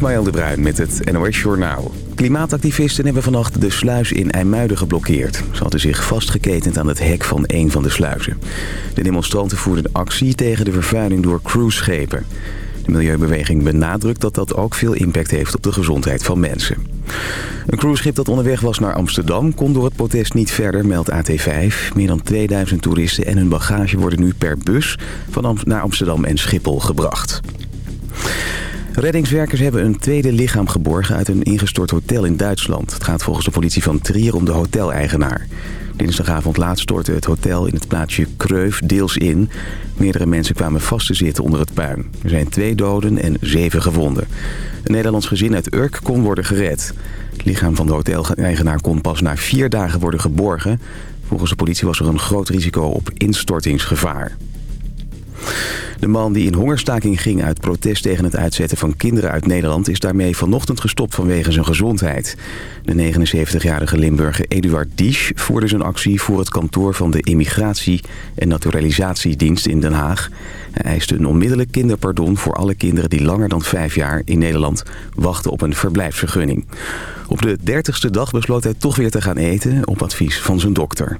Ismaël de Bruin met het NOS Journaal. Klimaatactivisten hebben vannacht de sluis in IJmuiden geblokkeerd. Ze hadden zich vastgeketend aan het hek van een van de sluizen. De demonstranten voerden actie tegen de vervuiling door cruiseschepen. De milieubeweging benadrukt dat dat ook veel impact heeft op de gezondheid van mensen. Een cruiseschip dat onderweg was naar Amsterdam kon door het protest niet verder, meldt AT5. Meer dan 2000 toeristen en hun bagage worden nu per bus van naar Amsterdam en Schiphol gebracht. Reddingswerkers hebben een tweede lichaam geborgen uit een ingestort hotel in Duitsland. Het gaat volgens de politie van Trier om de hoteleigenaar. Dinsdagavond laat stortte het hotel in het plaatsje Kreuf deels in. Meerdere mensen kwamen vast te zitten onder het puin. Er zijn twee doden en zeven gewonden. Een Nederlands gezin uit Urk kon worden gered. Het lichaam van de hoteleigenaar kon pas na vier dagen worden geborgen. Volgens de politie was er een groot risico op instortingsgevaar. De man die in hongerstaking ging uit protest tegen het uitzetten van kinderen uit Nederland... is daarmee vanochtend gestopt vanwege zijn gezondheid. De 79-jarige Limburger Eduard Diesch voerde zijn actie voor het kantoor van de Immigratie- en Naturalisatiedienst in Den Haag. Hij eiste een onmiddellijk kinderpardon voor alle kinderen die langer dan vijf jaar in Nederland wachten op een verblijfsvergunning. Op de dertigste dag besloot hij toch weer te gaan eten op advies van zijn dokter.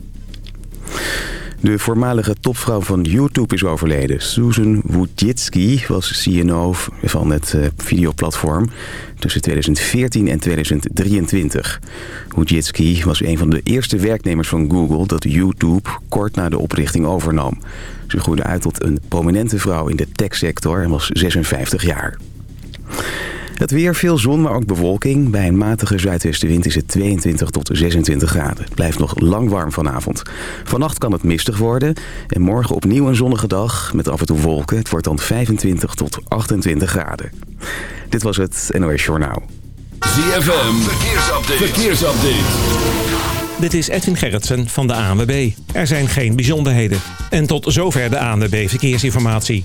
De voormalige topvrouw van YouTube is overleden. Susan Wojcicki was CNO van het eh, videoplatform tussen 2014 en 2023. Wojcicki was een van de eerste werknemers van Google dat YouTube kort na de oprichting overnam. Ze groeide uit tot een prominente vrouw in de techsector en was 56 jaar. Het weer, veel zon, maar ook bewolking. Bij een matige zuidwestenwind is het 22 tot 26 graden. Het blijft nog lang warm vanavond. Vannacht kan het mistig worden. En morgen opnieuw een zonnige dag met af en toe wolken. Het wordt dan 25 tot 28 graden. Dit was het NOS Journaal. ZFM, verkeersupdate. verkeersupdate. Dit is Edwin Gerritsen van de ANWB. Er zijn geen bijzonderheden. En tot zover de ANWB Verkeersinformatie.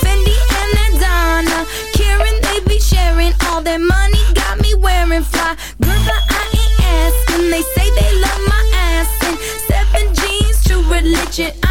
True religion.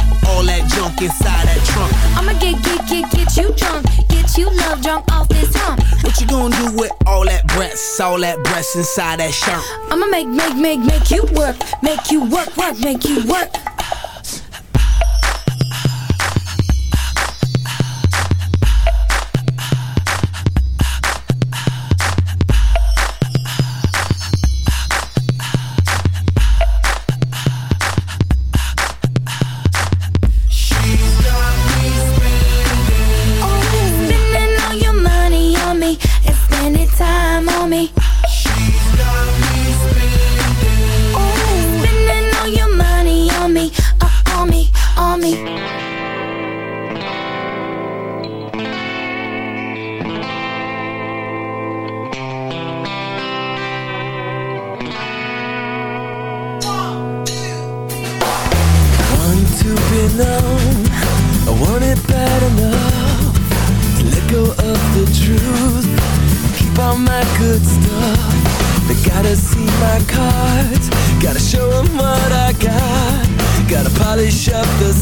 Gonna do with all that breasts? All that breasts inside that shirt? I'ma make, make, make, make you work, make you work, work, make you work.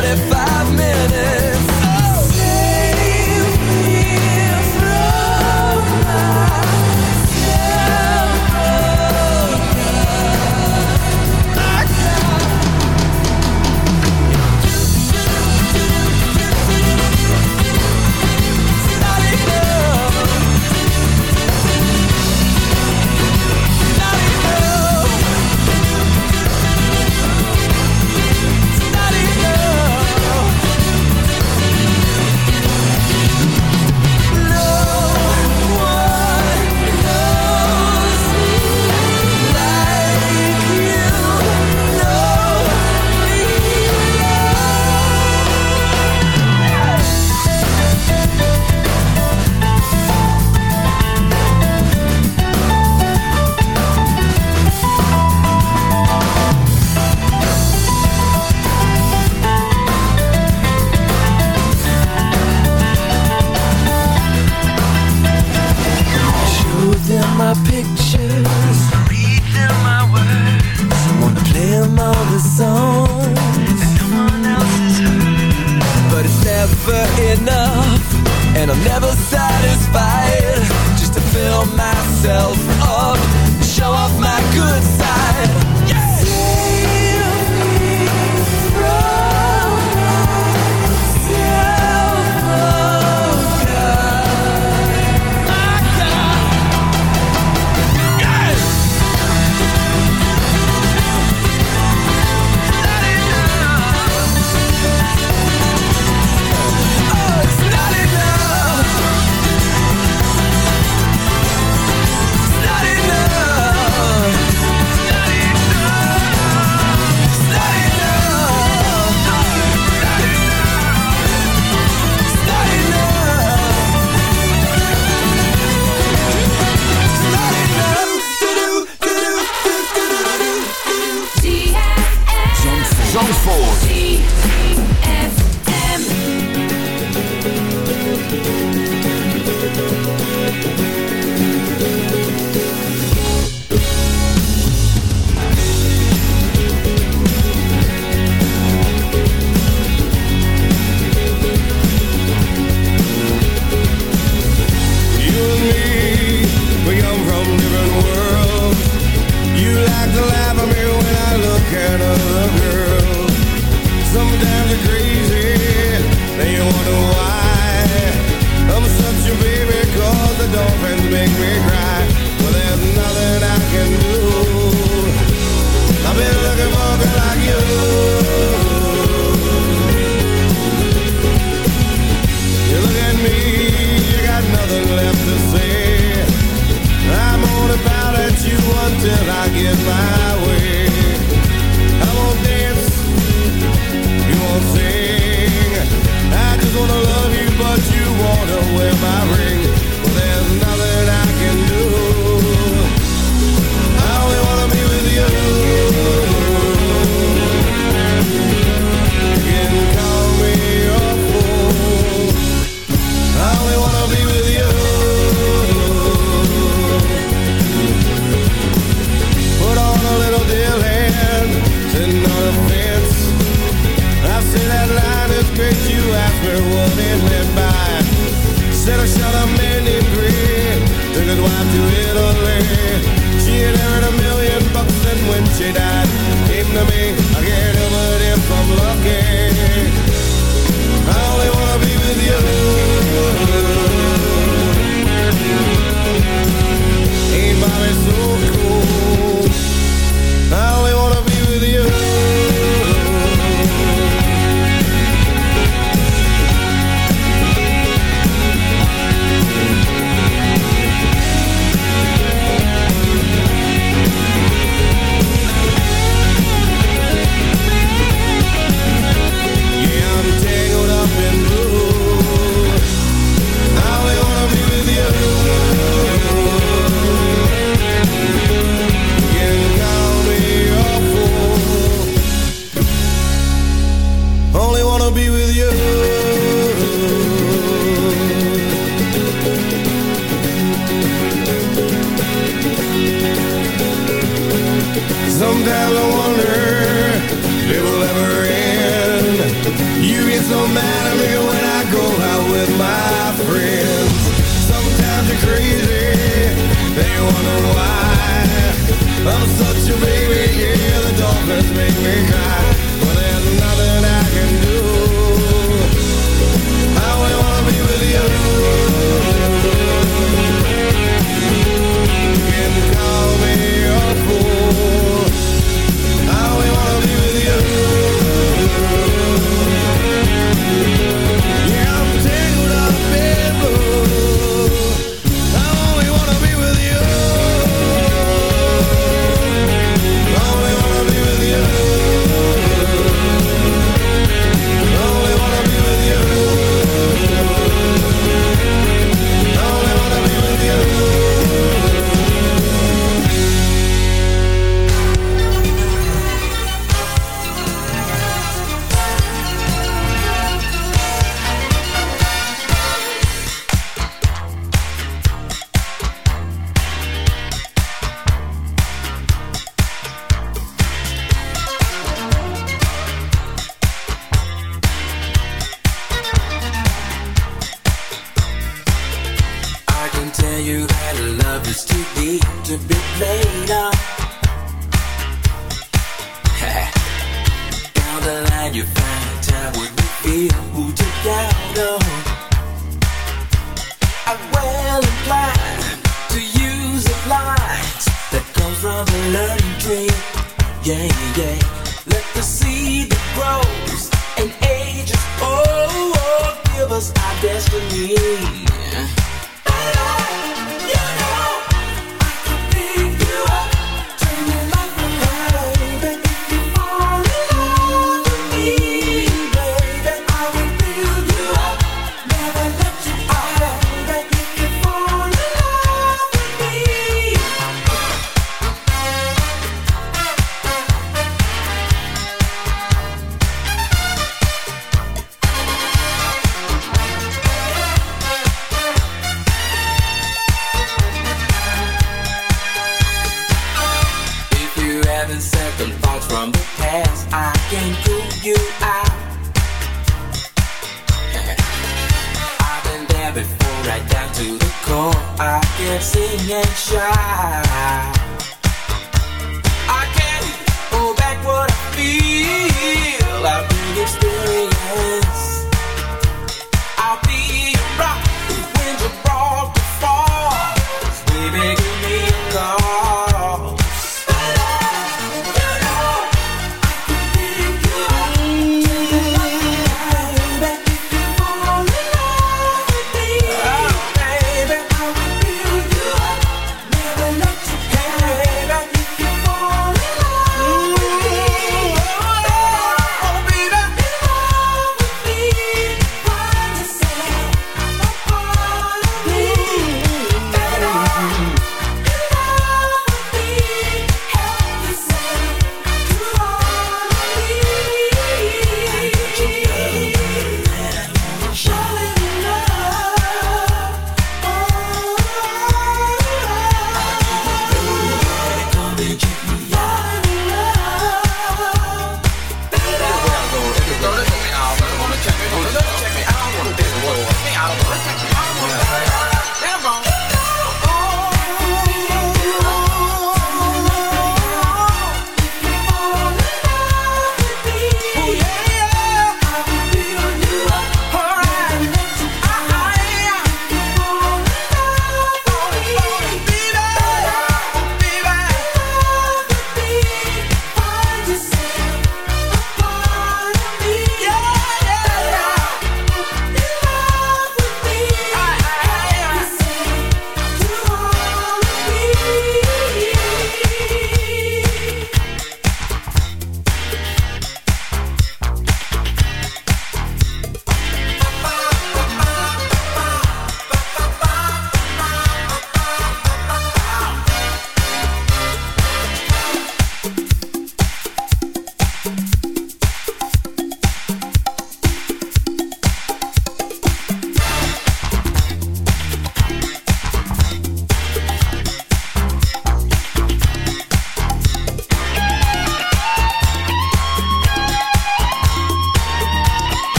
45 minutes. Myself up. Show off my good side.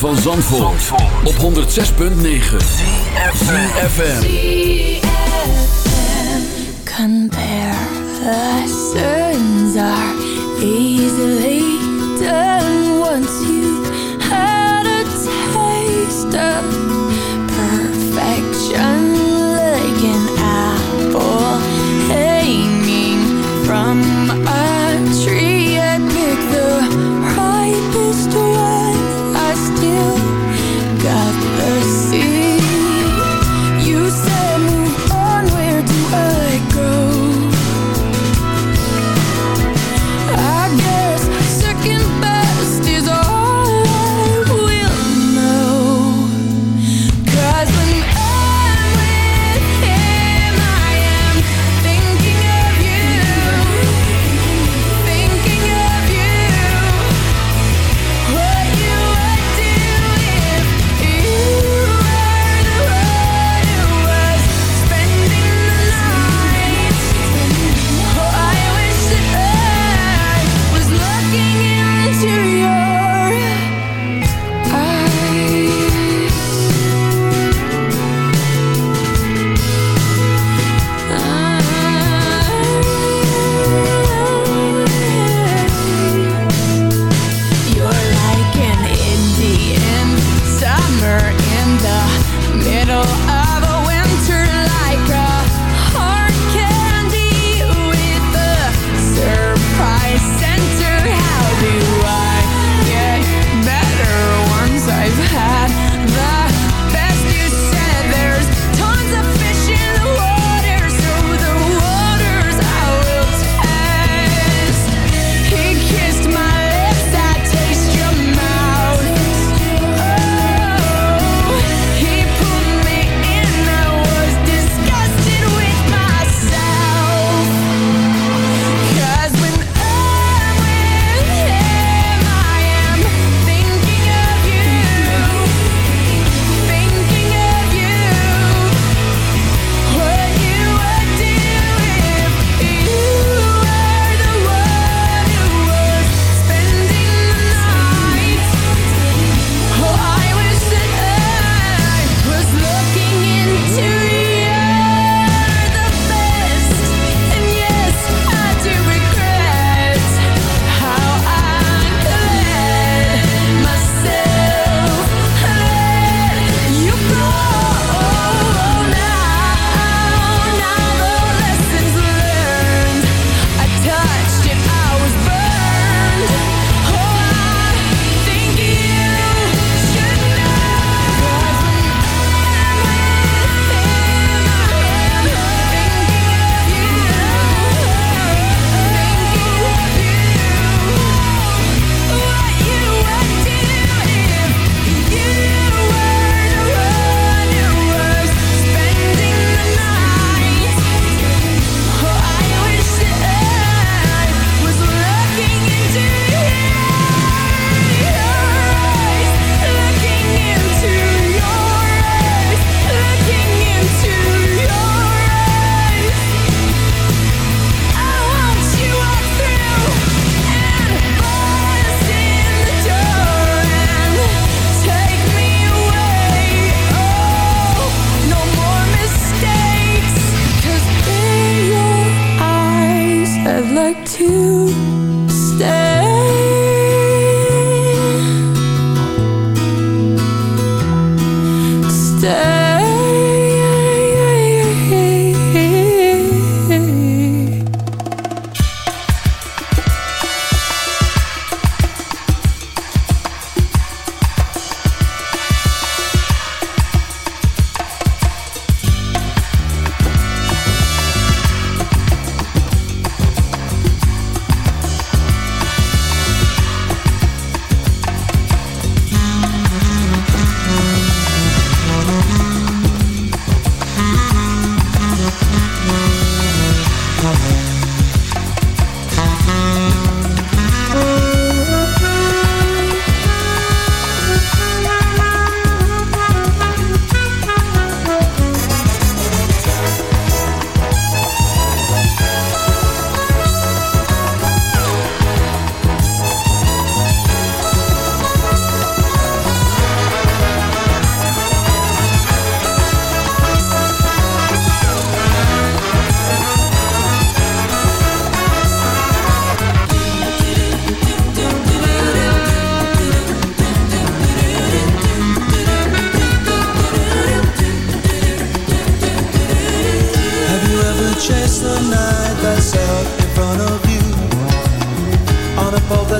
van Zandvoort, op 106.9 FM Compare the suns are the middle of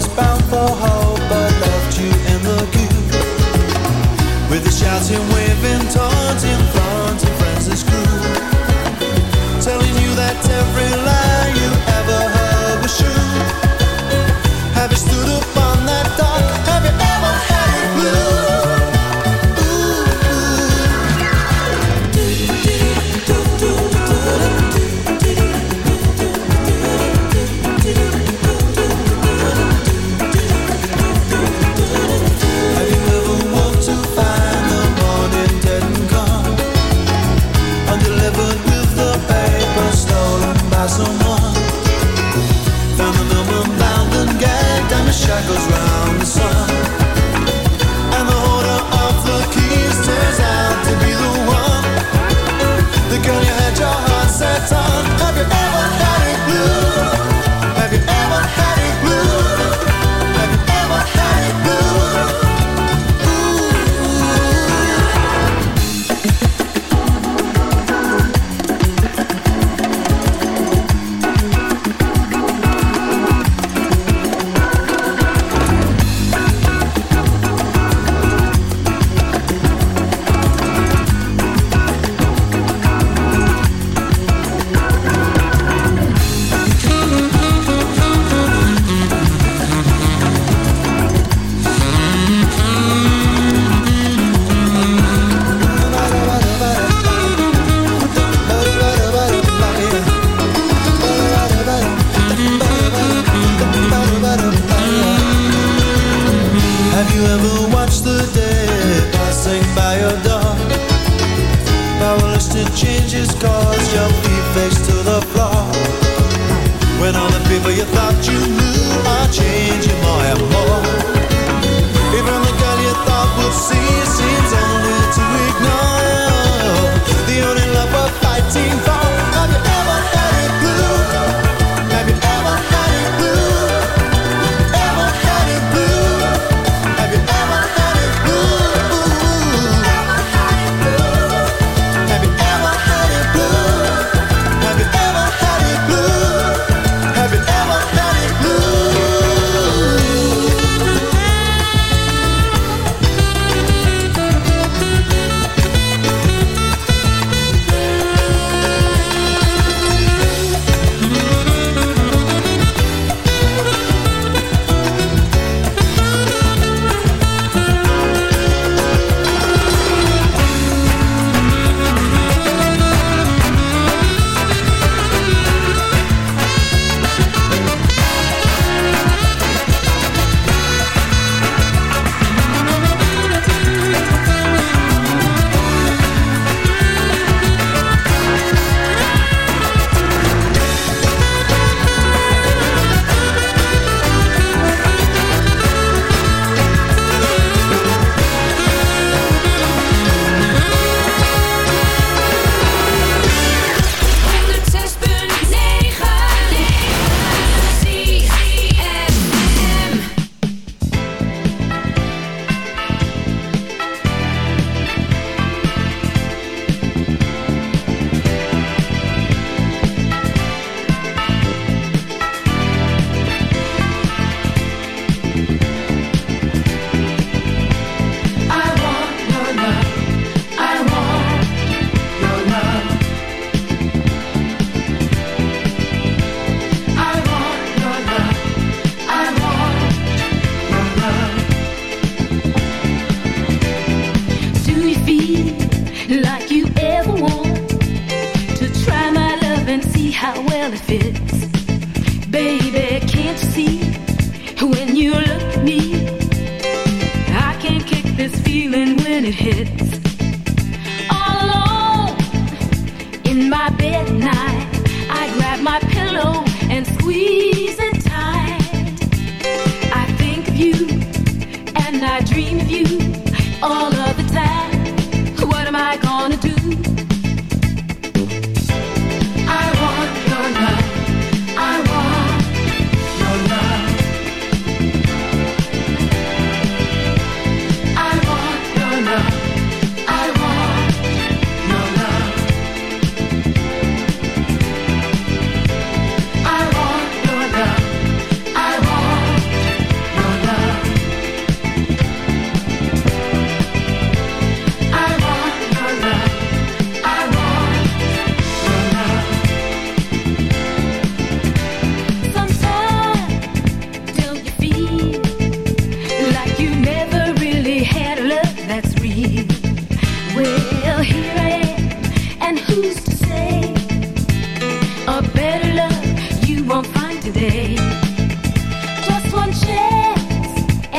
on a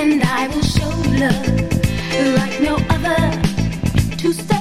and I will show love like no other. to stay.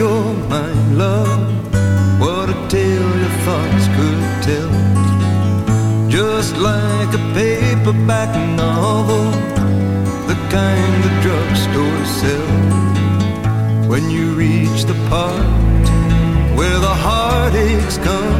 you're love. What a tale your thoughts could tell. Just like a paperback novel, the kind the drugstore sells. When you reach the part where the heartaches come